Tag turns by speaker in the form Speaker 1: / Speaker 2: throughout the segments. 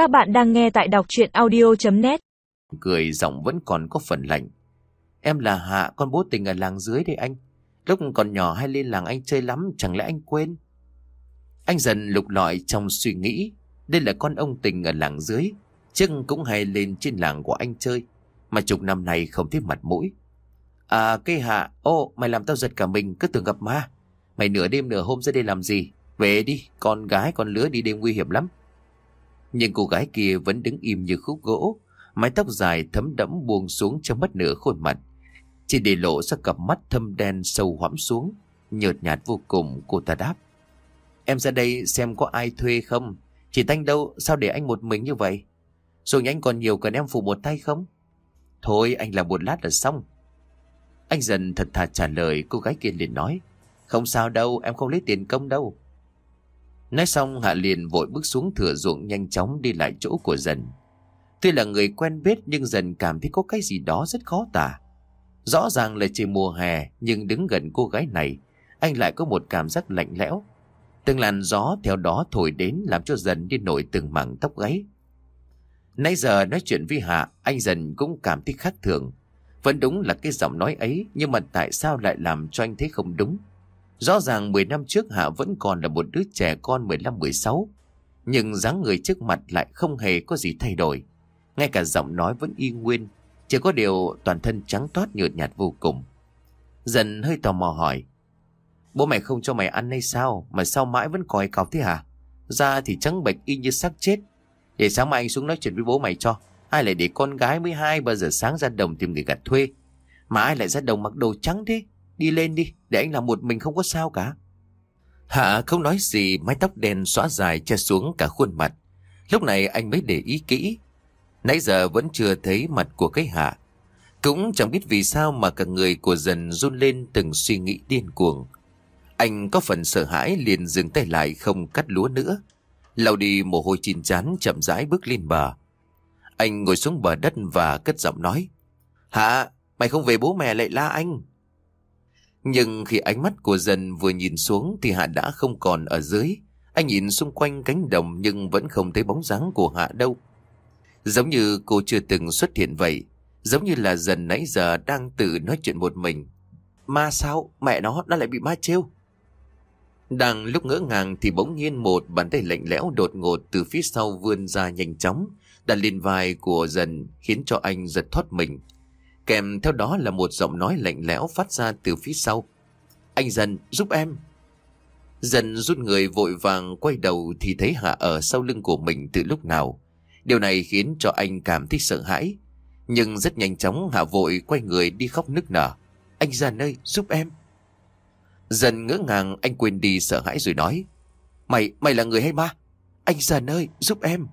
Speaker 1: Các bạn đang nghe tại đọc chuyện audio.net
Speaker 2: Cười giọng vẫn còn có phần lạnh. Em là Hạ, con bố tình ở làng dưới đây anh. Lúc còn nhỏ hay lên làng anh chơi lắm, chẳng lẽ anh quên? Anh dần lục lọi trong suy nghĩ. Đây là con ông tình ở làng dưới. chân cũng hay lên trên làng của anh chơi. Mà chục năm nay không thấy mặt mũi. À cây Hạ, ô mày làm tao giật cả mình, cứ tưởng gặp ma. Mày nửa đêm nửa hôm ra đây làm gì? Về đi, con gái con lứa đi đêm nguy hiểm lắm. Nhưng cô gái kia vẫn đứng im như khúc gỗ, mái tóc dài thấm đẫm buông xuống cho mất nửa khuôn mặt. Chỉ để lộ ra cặp mắt thâm đen sâu hoắm xuống, nhợt nhạt vô cùng cô ta đáp. Em ra đây xem có ai thuê không? Chỉ tanh đâu, sao để anh một mình như vậy? Rồi anh còn nhiều cần em phụ một tay không? Thôi anh làm một lát là xong. Anh dần thật thà trả lời cô gái kia liền nói. Không sao đâu, em không lấy tiền công đâu. Nói xong Hạ liền vội bước xuống thửa ruộng nhanh chóng đi lại chỗ của dần. Tuy là người quen biết nhưng dần cảm thấy có cái gì đó rất khó tả. Rõ ràng là chỉ mùa hè nhưng đứng gần cô gái này, anh lại có một cảm giác lạnh lẽo. Từng làn gió theo đó thổi đến làm cho dần đi nổi từng mảng tóc gáy. Nãy giờ nói chuyện với Hạ, anh dần cũng cảm thấy khác thường. Vẫn đúng là cái giọng nói ấy, nhưng mà tại sao lại làm cho anh thấy không đúng? Rõ ràng 10 năm trước Hạ vẫn còn là một đứa trẻ con 15-16, nhưng dáng người trước mặt lại không hề có gì thay đổi. Ngay cả giọng nói vẫn y nguyên, chỉ có điều toàn thân trắng toát nhợt nhạt vô cùng. Dần hơi tò mò hỏi, bố mày không cho mày ăn hay sao, mà sao mãi vẫn còi cọc thế hả? Da thì trắng bệch y như xác chết. Để sáng mai anh xuống nói chuyện với bố mày cho. Ai lại để con gái mới hai bao giờ sáng ra đồng tìm người gặt thuê. Mà ai lại ra đồng mặc đồ trắng thế? Đi lên đi, để anh làm một mình không có sao cả. Hạ không nói gì, mái tóc đen xóa dài che xuống cả khuôn mặt. Lúc này anh mới để ý kỹ. Nãy giờ vẫn chưa thấy mặt của cái Hạ. Cũng chẳng biết vì sao mà cả người của dần run lên từng suy nghĩ điên cuồng. Anh có phần sợ hãi liền dừng tay lại không cắt lúa nữa. Lau đi mồ hôi chín chán chậm rãi bước lên bờ. Anh ngồi xuống bờ đất và cất giọng nói. Hạ, mày không về bố mẹ lại la anh. Nhưng khi ánh mắt của dần vừa nhìn xuống thì Hạ đã không còn ở dưới. Anh nhìn xung quanh cánh đồng nhưng vẫn không thấy bóng dáng của Hạ đâu. Giống như cô chưa từng xuất hiện vậy. Giống như là dần nãy giờ đang tự nói chuyện một mình. Ma sao? Mẹ nó, nó lại bị ma trêu. Đang lúc ngỡ ngàng thì bỗng nhiên một bàn tay lạnh lẽo đột ngột từ phía sau vươn ra nhanh chóng, đặt lên vai của dần khiến cho anh giật thoát mình. Kèm theo đó là một giọng nói lạnh lẽo phát ra từ phía sau. Anh dần giúp em. Dần rút người vội vàng quay đầu thì thấy Hạ ở sau lưng của mình từ lúc nào. Điều này khiến cho anh cảm thấy sợ hãi. Nhưng rất nhanh chóng Hạ vội quay người đi khóc nức nở. Anh dần ơi giúp em. Dần ngỡ ngàng anh quên đi sợ hãi rồi nói. Mày, mày là người hay ma? Anh dần ơi giúp em.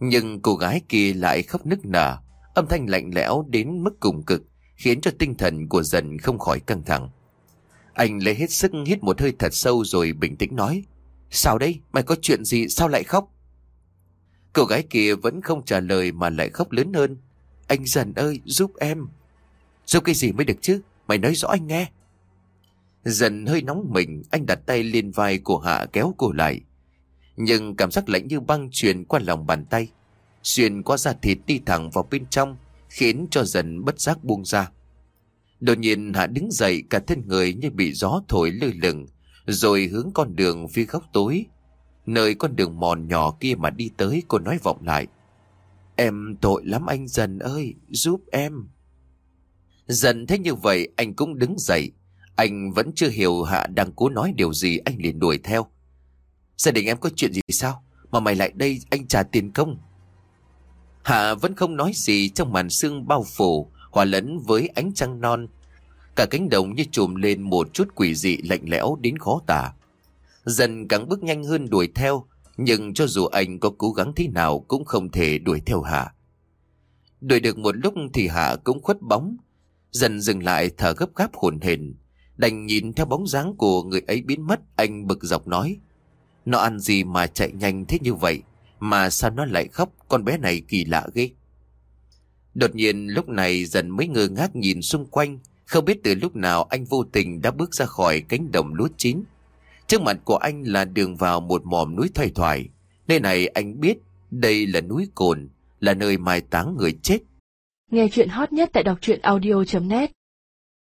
Speaker 2: Nhưng cô gái kia lại khóc nức nở Âm thanh lạnh lẽo đến mức cùng cực, khiến cho tinh thần của dần không khỏi căng thẳng. Anh lấy hết sức hít một hơi thật sâu rồi bình tĩnh nói. Sao đây? Mày có chuyện gì? Sao lại khóc? Cô gái kia vẫn không trả lời mà lại khóc lớn hơn. Anh dần ơi, giúp em. Giúp cái gì mới được chứ? Mày nói rõ anh nghe. Dần hơi nóng mình, anh đặt tay lên vai của Hạ kéo cô lại. Nhưng cảm giác lạnh như băng truyền qua lòng bàn tay xuyên qua da thịt đi thẳng vào bên trong, khiến cho dần bất giác buông ra. Đột nhiên Hạ đứng dậy cả thân người như bị gió thổi lơ lửng, rồi hướng con đường phía góc tối. Nơi con đường mòn nhỏ kia mà đi tới cô nói vọng lại. Em tội lắm anh dần ơi, giúp em. Dần thế như vậy anh cũng đứng dậy. Anh vẫn chưa hiểu Hạ đang cố nói điều gì anh liền đuổi theo. Gia đình em có chuyện gì sao? Mà mày lại đây anh trả tiền công. Hạ vẫn không nói gì trong màn sương bao phủ, hòa lẫn với ánh trăng non. Cả cánh đồng như trùm lên một chút quỷ dị lạnh lẽo đến khó tả. Dần càng bước nhanh hơn đuổi theo, nhưng cho dù anh có cố gắng thế nào cũng không thể đuổi theo Hạ. Đuổi được một lúc thì Hạ cũng khuất bóng. Dần dừng lại thở gấp gáp hồn hển Đành nhìn theo bóng dáng của người ấy biến mất anh bực dọc nói. Nó ăn gì mà chạy nhanh thế như vậy? Mà sao nó lại khóc Con bé này kỳ lạ ghê. Đột nhiên lúc này dần mới ngơ ngác nhìn xung quanh. Không biết từ lúc nào anh vô tình đã bước ra khỏi cánh đồng lúa chín. Trước mặt của anh là đường vào một mỏm núi thoải thoải. Nơi này anh biết Đây là núi cồn, là nơi mai táng người chết.
Speaker 3: Nghe chuyện hot nhất tại đọc truyện audio.net